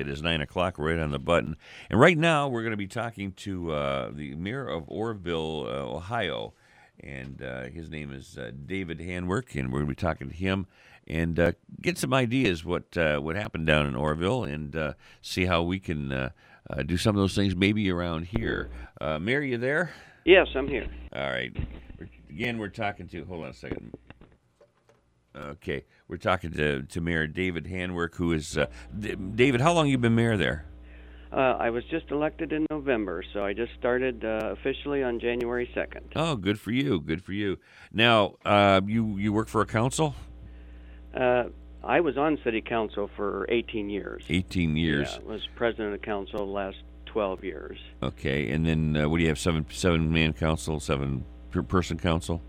It is 9 o'clock, right on the button. And right now, we're going to be talking to uh, the mayor of Orrville, uh, Ohio. And uh, his name is uh, David Handwerk, and we're going to be talking to him and uh, get some ideas what uh, what happened down in Orrville and see how we can do some of those things maybe around here. Mayor, you there? Yes, I'm here. All right. Again, we're talking to, hold on a second. Okay, we're talking to, to Mayor David Handwerk, who is uh, David. How long you been mayor there? Uh, I was just elected in November, so I just started uh, officially on January second. Oh, good for you! Good for you. Now, uh, you you work for a council? Uh, I was on city council for 18 years. 18 years. Yeah, was president of the council the last 12 years. Okay, and then uh, what do you have? Seven seven man council, seven person council.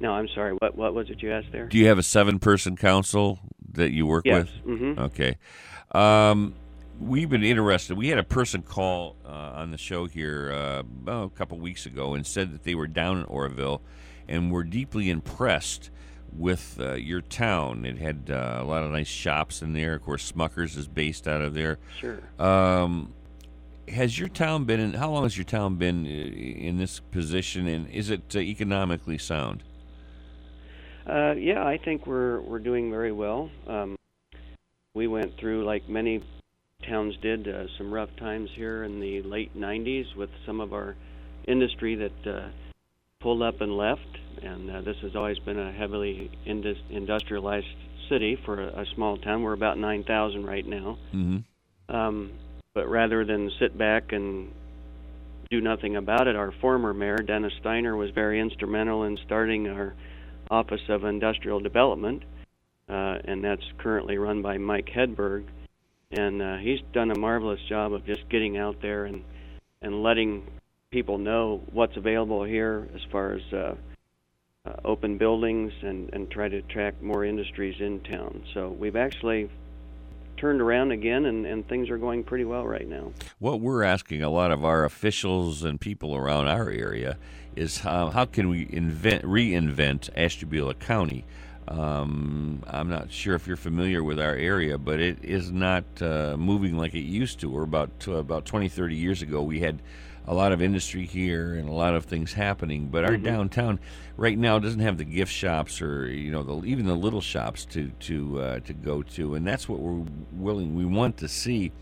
No, I'm sorry. What what was it you asked there? Do you have a seven person council that you work yes. with? Mm-hmm. Okay. Um, we've been interested. We had a person call uh, on the show here uh, oh, a couple weeks ago and said that they were down in Orrville and were deeply impressed with uh, your town. It had uh, a lot of nice shops in there. Of course, Smuckers is based out of there. Sure. Um, has your town been in? How long has your town been uh, in this position, and is it uh, economically sound? Uh, yeah, I think we're we're doing very well. Um, we went through, like many towns did, uh, some rough times here in the late '90s with some of our industry that uh, pulled up and left, and uh, this has always been a heavily indus- industrialized city for a, a small town. We're about 9,000 right now. Mm-hmm. Um, but rather than sit back and do nothing about it, our former mayor, Dennis Steiner, was very instrumental in starting our Office of Industrial Development, uh, and that's currently run by Mike Hedberg. And uh, he's done a marvelous job of just getting out there and and letting people know what's available here as far as uh, uh, open buildings and and try to attract more industries in town. So we've actually turned around again, and, and things are going pretty well right now. What we're asking a lot of our officials and people around our area is how, how can we invent, reinvent Ashtabula County? Um, I'm not sure if you're familiar with our area, but it is not uh, moving like it used to. Or about about 20, 30 years ago, we had a lot of industry here and a lot of things happening. But our mm-hmm. downtown right now doesn't have the gift shops or you know the, even the little shops to to uh, to go to, and that's what we're willing we want to see.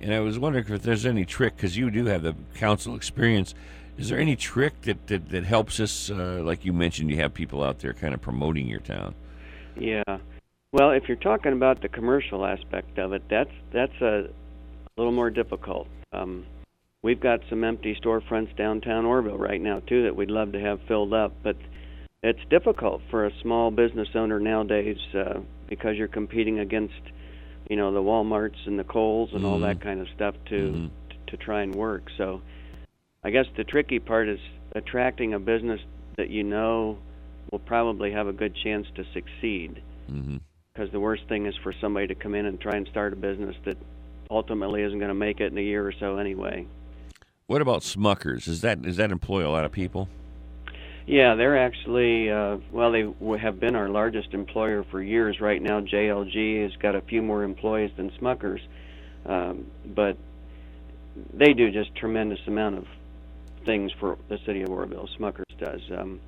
And I was wondering if there's any trick because you do have the council experience. Is there any trick that that, that helps us? Uh, like you mentioned, you have people out there kind of promoting your town. Yeah. Well, if you're talking about the commercial aspect of it, that's that's a little more difficult. Um, we've got some empty storefronts downtown Orrville right now too that we'd love to have filled up, but it's difficult for a small business owner nowadays uh, because you're competing against, you know, the WalMarts and the Kohl's and mm-hmm. all that kind of stuff to, mm-hmm. to to try and work. So, I guess the tricky part is attracting a business that you know will probably have a good chance to succeed. Mm-hmm. Because the worst thing is for somebody to come in and try and start a business that ultimately isn't going to make it in a year or so anyway. What about Smuckers? Is that does that employ a lot of people? Yeah, they're actually uh, well, they have been our largest employer for years. Right now, JLG has got a few more employees than Smuckers, um, but they do just tremendous amount of things for the city of Orrville. Smuckers does. Um,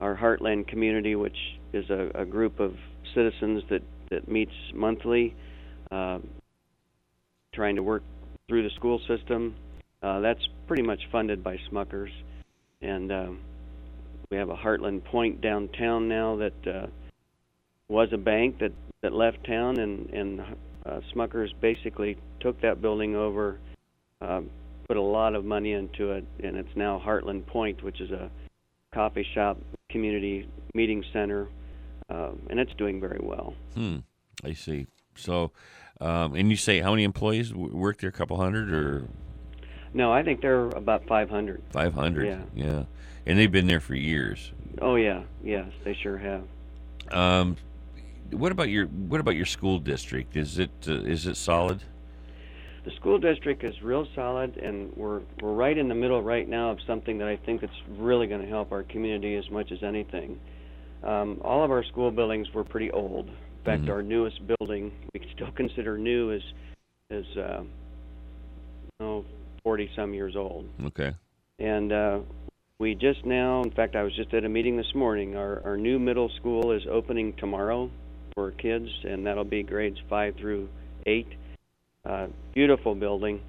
our Heartland community, which is a, a group of citizens that that meets monthly, uh, trying to work through the school system. Uh, that's pretty much funded by Smuckers, and um, we have a Heartland Point downtown now that uh, was a bank that that left town, and and uh, Smuckers basically took that building over, uh, put a lot of money into it, and it's now Heartland Point, which is a coffee shop, community meeting center, uh, and it's doing very well. Hmm. I see. So, um, and you say how many employees work there? A couple hundred, or no, I think they're about 500. 500. Yeah. Yeah. And they've been there for years. Oh yeah. Yes, they sure have. Um, what about your what about your school district? Is it uh, is it solid? The school district is real solid, and we're we're right in the middle right now of something that I think that's really going to help our community as much as anything. Um, all of our school buildings were pretty old. In fact, mm-hmm. our newest building, we still consider new, is is uh, oh, 40 some years old. Okay. And uh, we just now, in fact, I was just at a meeting this morning. Our, our new middle school is opening tomorrow for kids, and that'll be grades 5 through 8. Uh, beautiful building,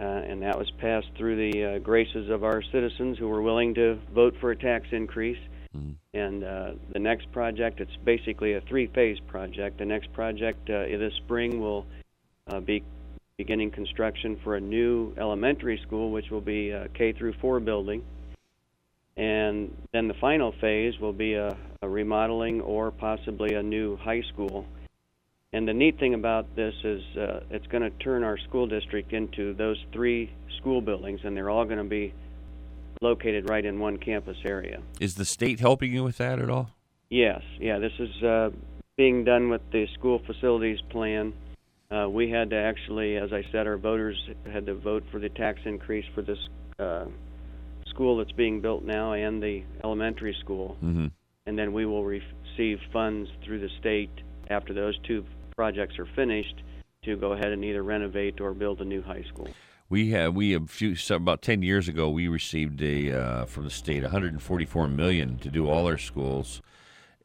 uh, and that was passed through the uh, graces of our citizens who were willing to vote for a tax increase. Mhm. And uh, the next project, it's basically a three-phase project. The next project uh, this spring will uh, be beginning construction for a new elementary school, which will be a K through 4 building. And then the final phase will be a, a remodeling or possibly a new high school. And the neat thing about this is uh, it's going to turn our school district into those three school buildings, and they're all going to be located right in one campus area. Is the state helping you with that at all? Yes, yeah, this is uh, being done with the school facilities plan. Uh, we had to actually, as I said, our voters had to vote for the tax increase for this uh, school that's being built now and the elementary school. Mm-hmm. And then we will receive funds through the state after those two projects are finished to go ahead and either renovate or build a new high school. We have we a few so about ten years ago we received a uh, from the state 144 million to do all our schools,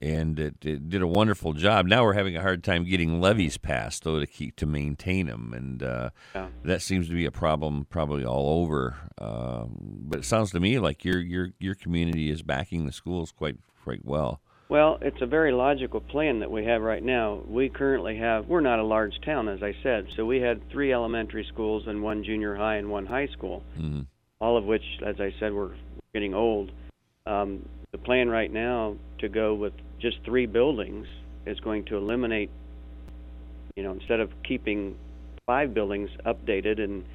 and it, it did a wonderful job. Now we're having a hard time getting levies passed though to keep to maintain them, and uh, Yeah. that seems to be a problem probably all over. Um, but it sounds to me like your your your community is backing the schools quite quite well. Well, it's a very logical plan that we have right now. We currently have, we're not a large town, as I said, so we had three elementary schools and one junior high and one high school, mm-hmm. all of which, as I said, were getting old. Um, the plan right now to go with just three buildings is going to eliminate, you know, instead of keeping five buildings updated and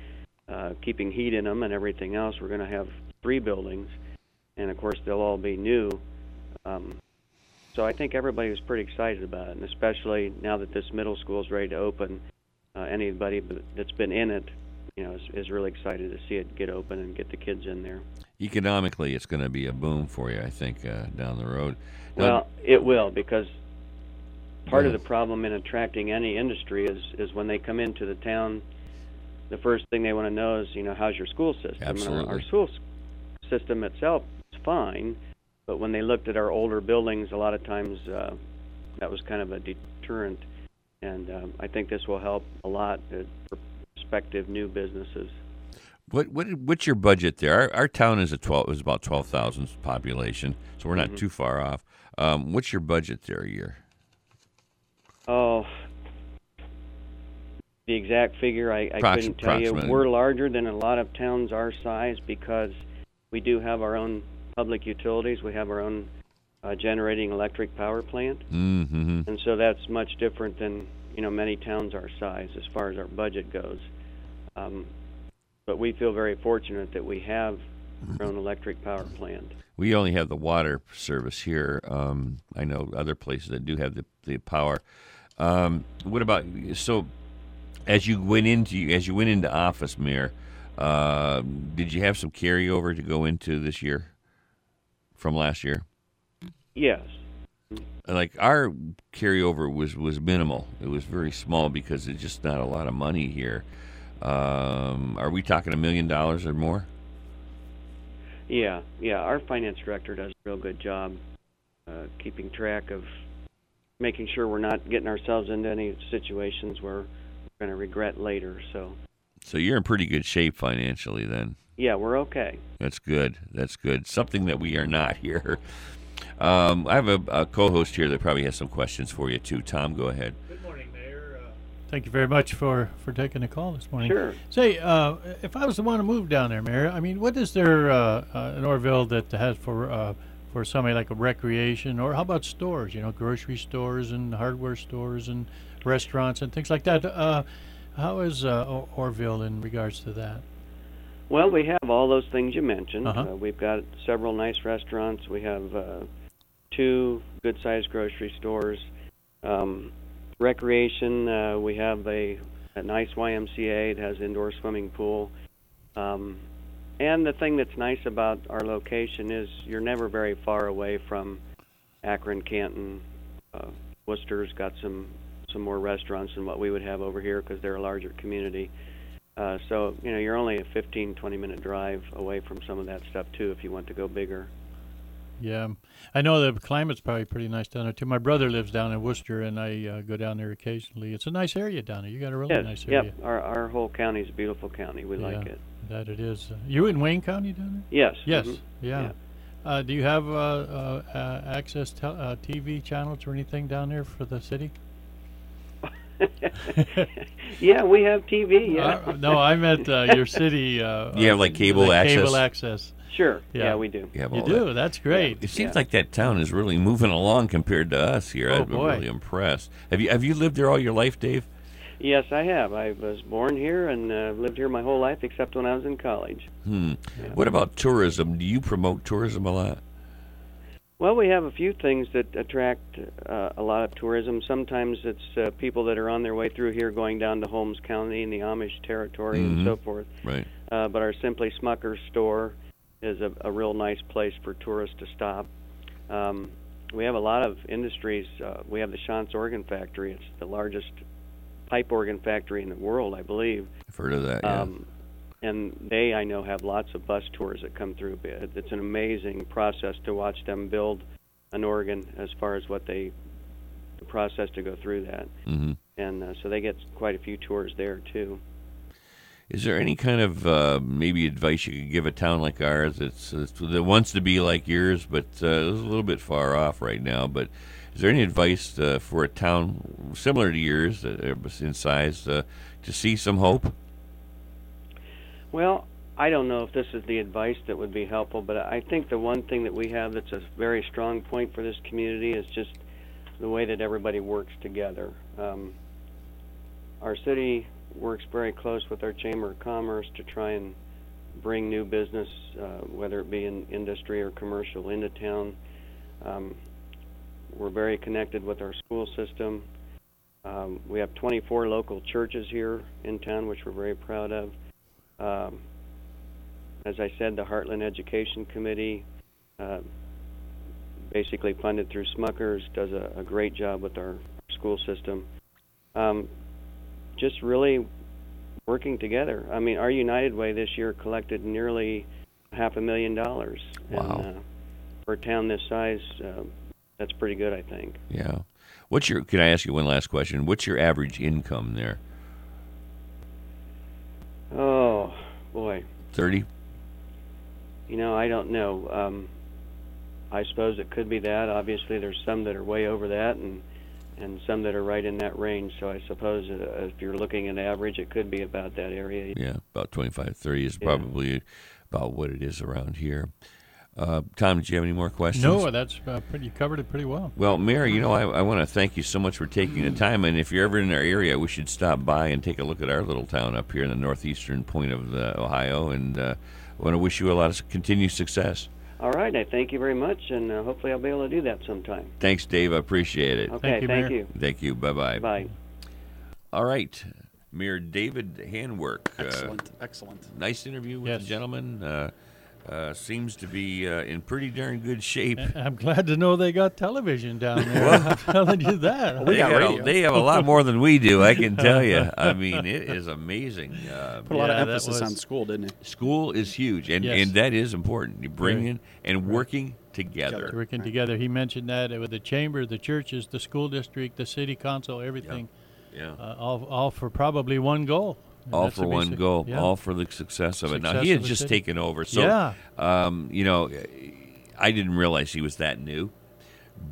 uh, keeping heat in them and everything else, we're going to have three buildings, and of course they'll all be new. Um, so I think everybody was pretty excited about it, and especially now that this middle school is ready to open, uh, anybody that's been in it, you know, is, is really excited to see it get open and get the kids in there. Economically, it's going to be a boom for you, I think, uh, down the road. Now- Well, it will because part of the problem in attracting any industry is is when they come into the town, the first thing they want to know is, you know, how's your school system? And our, Absolutely. our school system itself is fine, but when they looked at our older buildings, a lot of times uh, that was kind of a deterrent. And um, I think this will help a lot uh, for prospective new businesses. What what what's your budget there? Our, our town is a twelve is about twelve thousand population, so we're not Mm-hmm. too far off. Um, what's your budget there a year? Oh, the exact figure I, I couldn't tell you. We're larger than a lot of towns our size because we do have our own public utilities. We have our own uh, generating electric power plant, Mm-hmm. and so that's much different than you know many towns our size as far as our budget goes. Um, but we feel very fortunate that we have our own electric power plant. We only have the water service here. Um, I know other places that do have the the power. Um, what about so? As you went into as you went into office, Mayor, uh, did you have some carryover to go into this year from last year? Yes. like our carryover was was minimal. It was very small because it's just not a lot of money here. Um, are we talking a million dollars or more? Yeah, yeah. Our finance director does a real good job uh, keeping track of making sure we're not getting ourselves into any situations where we're going to regret later. So, So you're in pretty good shape financially then. yeah, we're okay. That's good. That's good. Something that we are not here. Um, I have a, a co-host here that probably has some questions for you too. Tom, go ahead. Good morning, Mayor. Uh, Thank you very much for, for taking the call this morning. Sure. Say, uh, if I was to want to move down there, Mayor, I mean, what is there uh, uh, in Orrville that has for uh, for somebody like a recreation, or how about stores? You know, grocery stores and hardware stores and restaurants and things like that. Uh, how is uh, Orrville in regards to that? Well, we have all those things you mentioned. Uh-huh. Uh, we've got several nice restaurants. We have uh, two good-sized grocery stores. Um, recreation, uh, we have a, a nice YMCA. It has indoor swimming pool. Um, and the thing that's nice about our location is you're never very far away from Akron, Canton. Uh, Wooster's got some some more restaurants than what we would have over here because they're a larger community. Uh, so you know you're only a 15, 20 minute drive away from some of that stuff too if you want to go bigger. Yeah, I know the climate's probably pretty nice down there too. My brother lives down in Wooster, and I uh, go down there occasionally. It's a nice area down there. You got a really yes, nice yep. area. Our our whole county is a beautiful county. We like it. That it is. Uh, you in Wayne County down there? Yes. Yes. mhm. Yeah. Uh, do you have uh, uh, uh, access to uh, TV channels or anything down there for the city? yeah, we have TV. Yeah. Uh, no, I meant uh, your city. Uh, You have, like, cable the access? Cable access. Sure. yeah. Yeah. we do. You, have You do. that. That's great. It seems Yeah. like that town is really moving along compared to us here. Oh, I'm boy. really impressed. Have you have you lived there all your life, Dave? Yes, I have. I was born here and uh, lived here my whole life, except when I was in college. Hmm. What about tourism? Do you promote tourism a lot? Well, we have a few things that attract uh, a lot of tourism. Sometimes it's uh, people that are on their way through here going down to Holmes County and the Amish territory Mhm. and so forth. Right. Uh, but our Simply Smuckers store is a, a real nice place for tourists to stop. Um, we have a lot of industries. Uh, we have the Schantz Organ Factory. It's the largest pipe organ factory in the world, I believe. I've heard of that. Yeah. Um, and they, I know, have lots of bus tours that come through. It's an amazing process to watch them build an organ as far as what they, the process to go through that. Mm-hmm. And uh, so they get quite a few tours there, too. Is there any kind of uh, maybe advice you could give a town like ours that's, that's that wants to be like yours, but uh, is a little bit far off right now? But is there any advice uh, for a town similar to yours, uh, in size, uh, to see some hope? Well, I don't know if this is the advice that would be helpful, but I think the one thing that we have that's a very strong point for this community is just the way that everybody works together. Um, our city works very close with our Chamber of Commerce to try and bring new business, uh, whether it be in industry or commercial, into town. Um, we're very connected with our school system. Um, we have 24 local churches here in town, which we're very proud of. Um, as I said, the Heartland Education Committee, uh, basically funded through Smuckers, does a, a great job with our school system. Um, just really working together. I mean, our United Way this year collected nearly half a million dollars. Wow. And, uh, for a town this size, uh, that's pretty good, I think. Yeah. What's your? Can I ask you one last question? What's your average income there? Oh, boy. Thirty. You know, I don't know. Um, I suppose it could be that. Obviously, there's some that are way over that, and and some that are right in that range. So I suppose uh, if you're looking at average, it could be about that area. Yeah, about 25, 30 is Yeah. probably about what it is around here. Uh, Tom, did you have any more questions? No, that's uh, pretty. You covered it pretty well. Well, Mary, you know, I, I want to thank you so much for taking the time. And if you're ever in our area, we should stop by and take a look at our little town up here in the northeastern point of uh, Ohio. And uh, I want to wish you a lot of continued success. All right, I thank you very much, and uh, hopefully I'll be able to do that sometime. Thanks, Dave. I appreciate it. Okay, you, thank Mayor. you. Thank you. Bye bye. Bye. All right. Mayor David Handwerk. Uh, Excellent, excellent. nice interview with Yes. the gentleman. Uh, uh, seems to be uh, in pretty darn good shape. I'm glad to know they got television down there. I'm telling you that. We they, got got a- they have a lot more than we do, I can tell you. I mean, it is amazing. Uh, Put a lot Yeah, of that emphasis on school, didn't it? school is huge, and, Yes. and that is important. You bring Very. in and working together. Working together. He mentioned that with the chamber, the churches, the school district, the city council, everything, Yeah. uh, all, all for probably one goal. And all for one su- goal, yeah. all for the success of it. Now he had just city. taken over, so Yeah. um, you know, I didn't realize he was that new.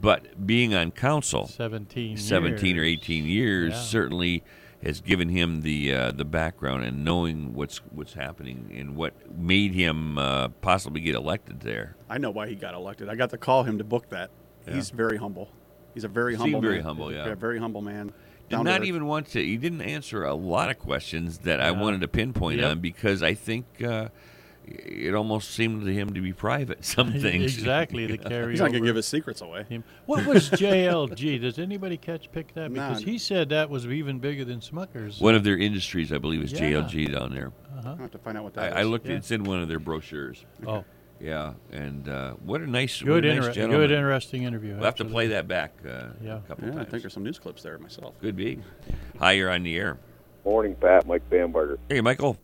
But being on council, 17 seventeen or eighteen years Yeah. certainly has given him the uh, the background and knowing what's what's happening and what made him uh, possibly get elected there. I know why he got elected. I got to call him to book that. Yeah. He's very humble. He's a very Seemed humble very man. humble, yeah. very humble man. Did Down not earth. even want to. He didn't answer a lot of questions that I wanted to pinpoint Yep. on because I think uh, it almost seemed to him to be private. Some things Exactly, the carry He's not going to give his secrets away. him. What was JLG? Does anybody catch pick that? Nah. Because he said that was even bigger than Smuckers. One of their industries, I believe, is Yeah. JLG down there. Uh-huh. I have to find out what that I is. looked. Yeah. It's in one of their brochures. Oh, yeah. And uh, what a nice, what Good, a nice inter- gentleman. good, interesting interview. We'll have to play that back uh, Yeah. a couple Yeah, I think there's some news clips there myself. Could be. Hi, you're on the air. Morning, Pat. Mike Bamberger. Hey, Michael.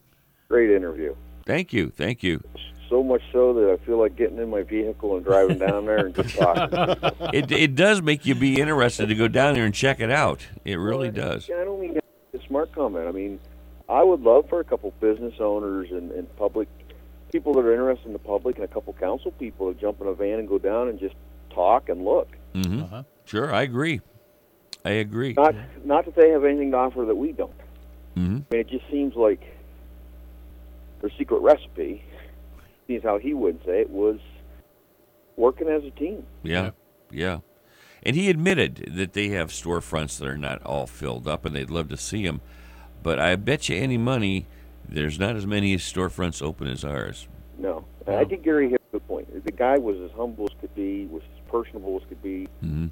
Great interview. Thank you. Thank you. So much so that I feel like getting in my vehicle and driving down there and just talking. It it does make you be interested to go down there and check it out. It really does. I don't mean a smart comment. I mean, I would love for a couple business owners and, and public people that are interested in the public and a couple council people to jump in a van and go down and just talk and look. Mm-hmm. Uh-huh. Sure, I agree. I agree. Not not that they have anything to offer that we don't. Mm-hmm. I mean, it just seems like their secret recipe, seems how he would say it, was working as a team. Yeah, yeah. And he admitted that they have storefronts that are not all filled up, and they'd love to see them. But I bet you any money, there's not as many storefronts open as ours. No, And I think Gary hit the point. The guy was as humble as could be, was as personable as could be. hmm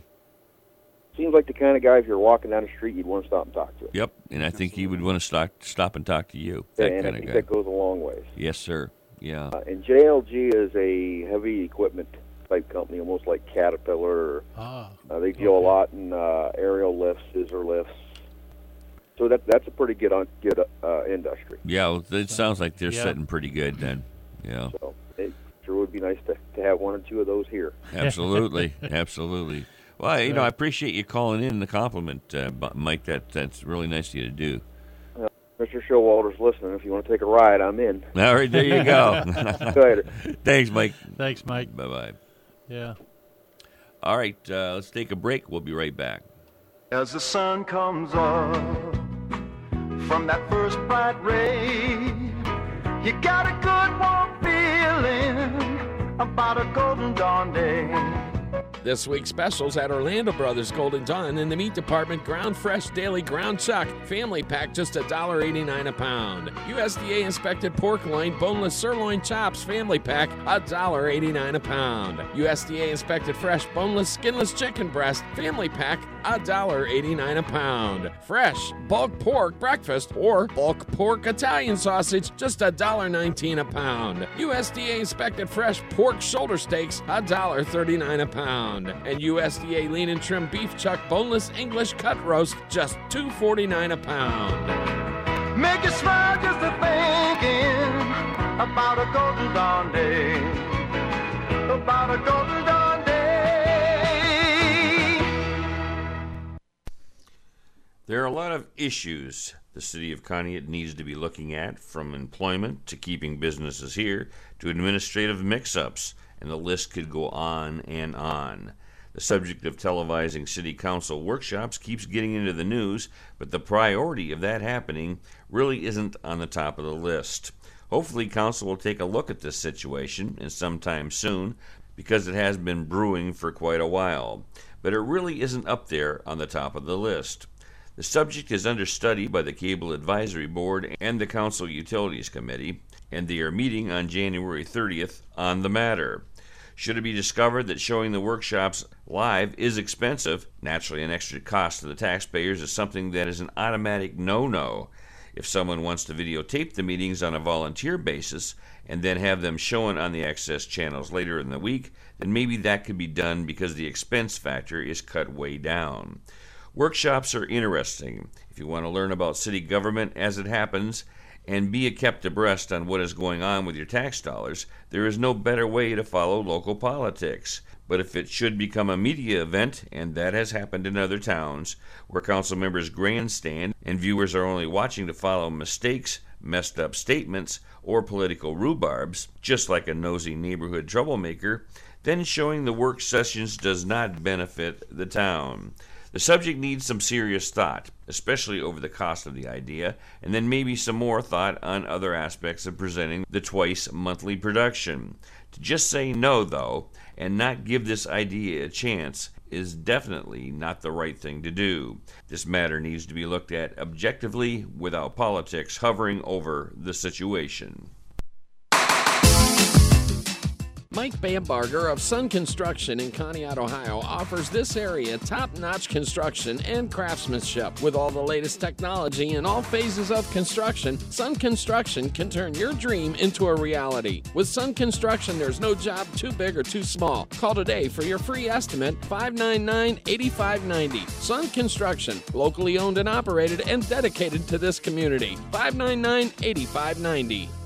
Seems like the kind of guy if you're walking down the street, you'd want to stop and talk to. Him. Yep, and I think he would want to stop, stop and talk to you. That and I kind think of that goes a long ways. Yes, sir. Yeah. Uh, and JLG is a heavy equipment type company, almost like Caterpillar. Ah, uh, they deal a lot in uh, aerial lifts, scissor lifts. So that that's a pretty good on, good uh, industry. Yeah, well, it sounds like they're Yeah. sitting pretty good then. Yeah, So it sure would be nice to, to have one or two of those here. absolutely, absolutely. Well, you know, I appreciate you calling in the compliment, uh, Mike. That that's really nice of you to do. Mr. Showalter's listening. If you want to take a ride, I'm in. All right, there you go. Later. Thanks, Mike. thanks, Mike. Bye bye. Yeah. All right, uh, let's take a break. We'll be right back. As the sun comes up from that first bright ray, you got a good warm feeling about a golden dawn day. This week's specials at Orlando Brothers Golden Dawn in the meat department ground fresh daily ground chuck family pack just $1.89 a pound. USDA inspected pork loin boneless sirloin chops family pack $1.89 a pound. USDA inspected fresh boneless skinless chicken breast family pack $1.89 a pound. Fresh bulk pork breakfast or bulk pork Italian sausage just $1.19 a pound. USDA inspected fresh pork shoulder steaks $1.39 a pound. And USDA lean and trim beef chuck boneless English cut roast just $2.49 a pound. Make you smile just a thinking about a golden dawn day. About a golden dawn There are a lot of issues the city of Conneaut needs to be looking at, from employment to keeping businesses here to administrative mix ups, and the list could go on and on. The subject of televising city council workshops keeps getting into the news, but the priority of that happening really isn't on the top of the list. Hopefully, council will take a look at this situation, and sometime soon, because it has been brewing for quite a while. But it really isn't up there on the top of the list. The subject is under study by the Cable Advisory Board and the Council Utilities Committee, and they are meeting on January 30th on the matter. Should it be discovered that showing the workshops live is expensive, naturally an extra cost to the taxpayers is something that is an automatic no no. If someone wants to videotape the meetings on a volunteer basis and then have them shown on the access channels later in the week, then maybe that could be done because the expense factor is cut way down. Workshops are interesting. If you want to learn about city government as it happens and be kept abreast on what is going on with your tax dollars, there is no better way to follow local politics. But if it should become a media event, and that has happened in other towns, where council members grandstand and viewers are only watching to follow mistakes, messed up statements, or political rhubarbs, just like a nosy neighborhood troublemaker, then showing the work sessions does not benefit the town. The subject needs some serious thought, especially over the cost of the idea, and then maybe some more thought on other aspects of presenting the twice monthly production. To just say no, though, and not give this idea a chance is definitely not the right thing to do. This matter needs to be looked at objectively without politics hovering over the situation. Mike Bambarger of Sun Construction in Conneaut, Ohio, offers this area top notch construction and craftsmanship. With all the latest technology in all phases of construction, Sun Construction can turn your dream into a reality. With Sun Construction, there's no job too big or too small. Call today for your free estimate 599 8590. Sun Construction, locally owned and operated and dedicated to this community. 599 8590.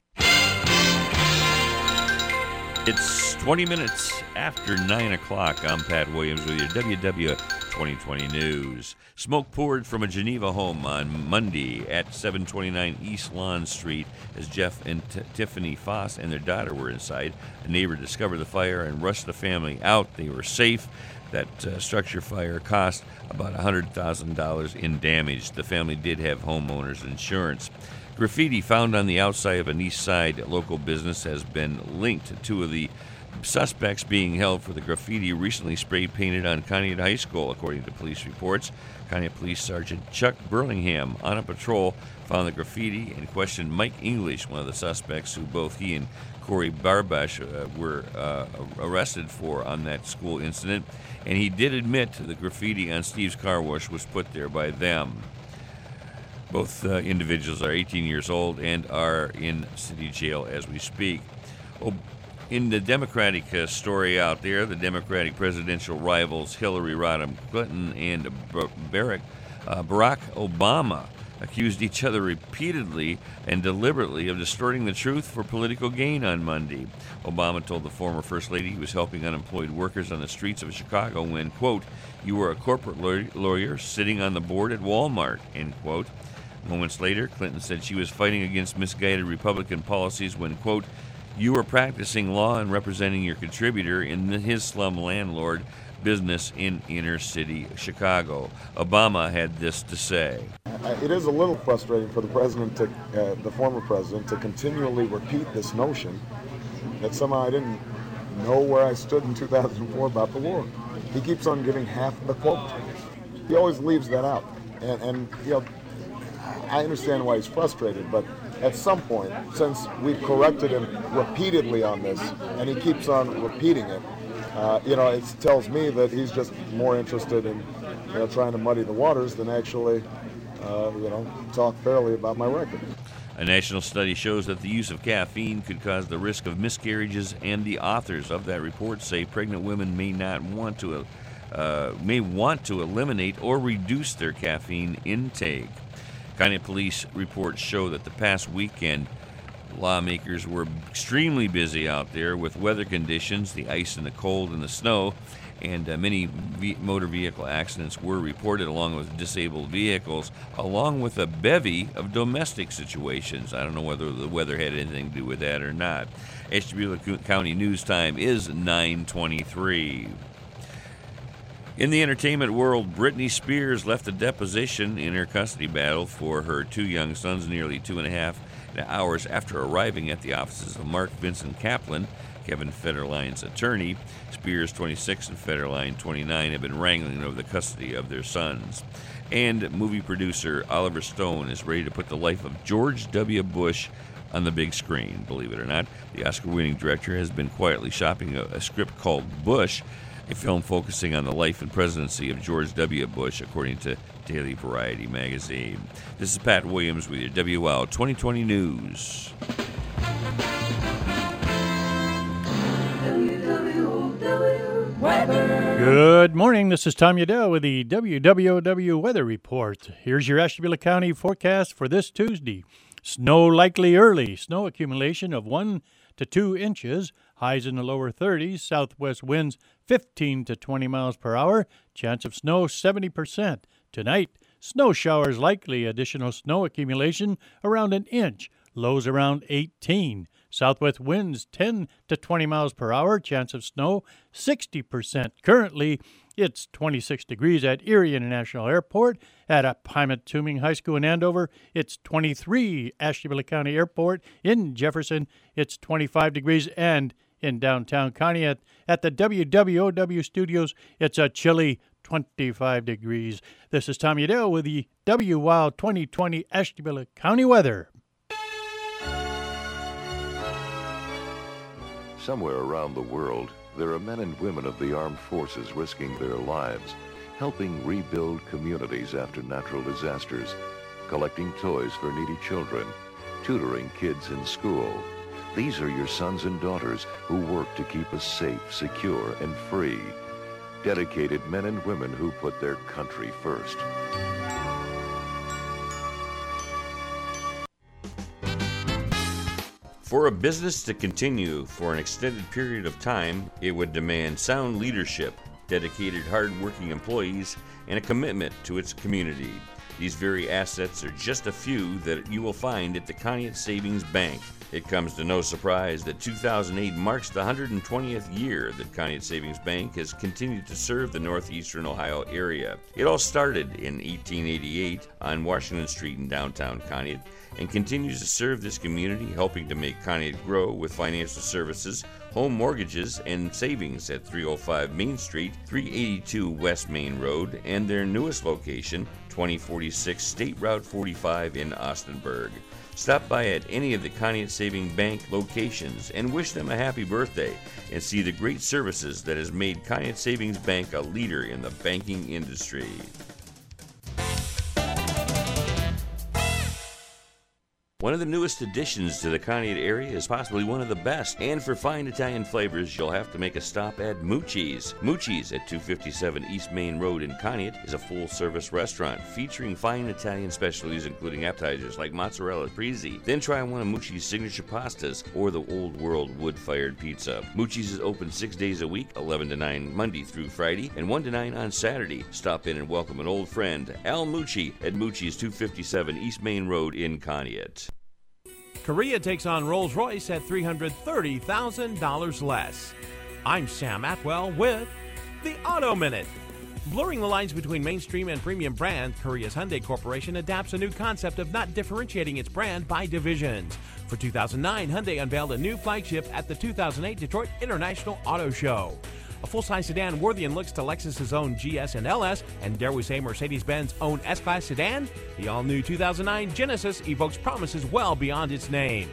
It's 20 minutes after 9 o'clock. I'm Pat Williams with your WW 2020 News. Smoke poured from a Geneva home on Monday at 729 East Lawn Street as Jeff and T- Tiffany Foss and their daughter were inside. A neighbor discovered the fire and rushed the family out. They were safe. That uh, structure fire cost about $100,000 in damage. The family did have homeowners insurance. Graffiti found on the outside of an east side local business has been linked to two of the suspects being held for the graffiti recently spray painted on Conneaut High School, according to police reports. Conneaut Police Sergeant Chuck Burlingham, on a patrol, found the graffiti and questioned Mike English, one of the suspects who both he and Corey Barbash uh, were uh, arrested for on that school incident. And he did admit the graffiti on Steve's car wash was put there by them. Both uh, individuals are 18 years old and are in city jail as we speak. Oh, in the Democratic uh, story out there, the Democratic presidential rivals Hillary Rodham Clinton and Barack, uh, Barack Obama accused each other repeatedly and deliberately of distorting the truth for political gain on Monday. Obama told the former First Lady he was helping unemployed workers on the streets of Chicago when, quote, you were a corporate lawyer sitting on the board at Walmart, end quote. Moments later, Clinton said she was fighting against misguided Republican policies when, quote, you were practicing law and representing your contributor in his slum landlord business in inner city Chicago. Obama had this to say. It is a little frustrating for the president, to, uh, the former president, to continually repeat this notion that somehow I didn't know where I stood in 2004 about the war. He keeps on giving half the quote. He always leaves that out. And, and you know, I understand why he's frustrated, but at some point, since we've corrected him repeatedly on this, and he keeps on repeating it, uh, you know, it tells me that he's just more interested in, you know, trying to muddy the waters than actually, uh, you know, talk fairly about my record. A national study shows that the use of caffeine could cause the risk of miscarriages, and the authors of that report say pregnant women may not want to, uh, may want to eliminate or reduce their caffeine intake. Conneaut police reports show that the past weekend, lawmakers were extremely busy out there with weather conditions, the ice and the cold and the snow, and uh, many motor vehicle accidents were reported along with disabled vehicles, along with a bevy of domestic situations. I don't know whether the weather had anything to do with that or not. Ashtabula County News Time is 923. In the entertainment world, Britney Spears left a deposition in her custody battle for her two young sons nearly two and a half hours after arriving at the offices of Mark Vincent Kaplan, Kevin Federline's attorney. Spears, 26, and Federline, 29, have been wrangling over the custody of their sons. And movie producer Oliver Stone is ready to put the life of George W. Bush on the big screen. Believe it or not, the Oscar winning director has been quietly shopping a, a script called Bush a film focusing on the life and presidency of George W. Bush, according to Daily Variety magazine. This is Pat Williams with your WL 2020 News. Good morning. This is Tom Udell with the WWOW Weather Report. Here's your Ashtabula County forecast for this Tuesday. Snow likely early. Snow accumulation of 1 to 2 inches. Highs in the lower 30s. Southwest winds 15 to 20 miles per hour. Chance of snow 70%. Tonight, Snow showers likely, additional snow accumulation around an inch, lows around 18. Southwest winds 10 to 20 miles per hour, chance of snow 60%. Currently, it's 26 degrees at Erie International Airport. At Pymatuning High School in Andover, it's 23. Ashtabula County Airport in Jefferson, it's 25 degrees. And in downtown Kearney at, at the WWOW studios, it's a chilly 25 degrees. This is Tommy Dale with the WWOW 2020 Ashtabula County weather. Somewhere around the world, there are men and women of the armed forces risking their lives, helping rebuild communities after natural disasters, collecting toys for needy children, tutoring kids in school. These are your sons and daughters who work to keep us safe, secure, and free. Dedicated men and women who put their country first. For a business to continue for an extended period of time, it would demand sound leadership, dedicated, hard-working employees, and a commitment to its community. These very assets are just a few that you will find at the Conneaut Savings Bank. It comes to no surprise that 2008 marks the 120th year that Conneaut Savings Bank has continued to serve the northeastern Ohio area. It all started in 1888 on Washington Street in downtown Conneaut and continues to serve this community, helping to make Conneaut grow with financial services, home mortgages, and savings at 305 Main Street, 382 West Main Road, and their newest location, 2046 State Route 45 in Austinburg. Stop by at any of the Conneaut Saving Bank locations and wish them a happy birthday and see the great services that has made Conneaut Savings Bank a leader in the banking industry. One of the newest additions to the Conneaut area is possibly one of the best, and for fine Italian flavors, you'll have to make a stop at Mucci's. Mucci's at 257 East Main Road in Conneaut is a full service restaurant featuring fine Italian specialties, including appetizers like mozzarella prezi. Then try one of Mucci's signature pastas or the old world wood fired pizza. Mucci's is open six days a week, 11 to 9 Monday through Friday, and 1 to 9 on Saturday. Stop in and welcome an old friend, Al Mucci, at Mucci's 257 East Main Road in Conneaut. Korea takes on Rolls Royce at $330,000 less. I'm Sam Atwell with the Auto Minute. Blurring the lines between mainstream and premium brand, Korea's Hyundai Corporation adapts a new concept of not differentiating its brand by divisions. For 2009, Hyundai unveiled a new flagship at the 2008 Detroit International Auto Show. A full size sedan worthy in looks to Lexus's own GS and LS, and dare we say Mercedes Benz own S Class sedan, the all new 2009 Genesis evokes promises well beyond its name.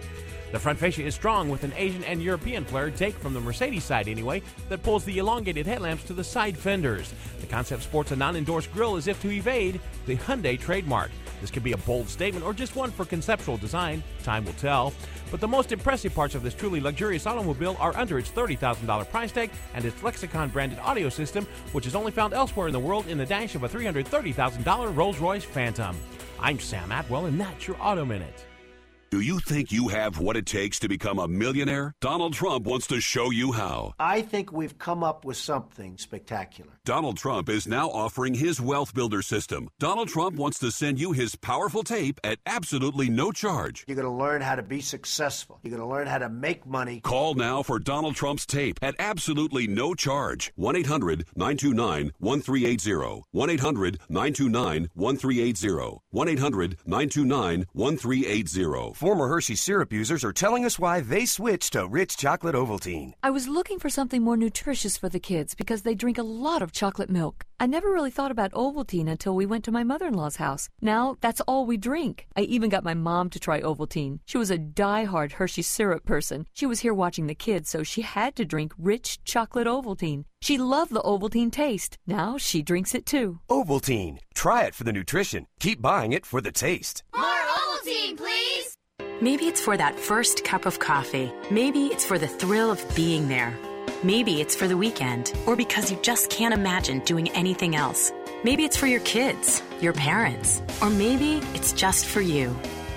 The front fascia is strong with an Asian and European flair take from the Mercedes side anyway that pulls the elongated headlamps to the side fenders. The concept sports a non-endorsed grille as if to evade the Hyundai trademark. This could be a bold statement or just one for conceptual design. Time will tell. But the most impressive parts of this truly luxurious automobile are under its $30,000 price tag and its Lexicon branded audio system, which is only found elsewhere in the world in the dash of a $330,000 Rolls Royce Phantom. I'm Sam Atwell, and that's your Auto Minute. Do you think you have what it takes to become a millionaire? Donald Trump wants to show you how. I think we've come up with something spectacular. Donald Trump is now offering his wealth builder system. Donald Trump wants to send you his powerful tape at absolutely no charge. You're going to learn how to be successful. You're going to learn how to make money. Call now for Donald Trump's tape at absolutely no charge. 1 800 929 1380. 1 800 929 1380. 1 800 929 1380. Former Hershey syrup users are telling us why they switched to rich chocolate Ovaltine. I was looking for something more nutritious for the kids because they drink a lot of chocolate milk. I never really thought about Ovaltine until we went to my mother in law's house. Now that's all we drink. I even got my mom to try Ovaltine. She was a die-hard Hershey syrup person. She was here watching the kids, so she had to drink rich chocolate Ovaltine. She loved the Ovaltine taste. Now she drinks it too. Ovaltine. Try it for the nutrition. Keep buying it for the taste. More Ovaltine, please! Maybe it's for that first cup of coffee. Maybe it's for the thrill of being there. Maybe it's for the weekend, or because you just can't imagine doing anything else. Maybe it's for your kids, your parents, or maybe it's just for you.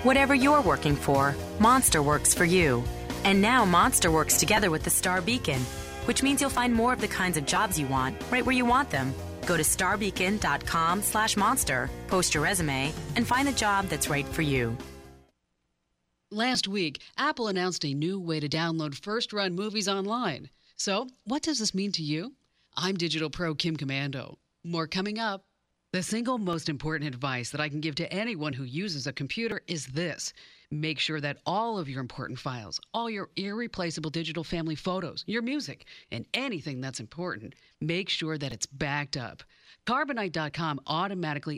Whatever you're working for, Monster works for you. And now Monster works together with the Star Beacon, which means you'll find more of the kinds of jobs you want right where you want them. Go to starbeacon.com slash monster, post your resume, and find the job that's right for you. Last week, Apple announced a new way to download first run movies online. So, what does this mean to you? I'm Digital Pro Kim Komando. More coming up. The single most important advice that I can give to anyone who uses a computer is this make sure that all of your important files, all your irreplaceable digital family photos, your music, and anything that's important, make sure that it's backed up. Carbonite.com automatically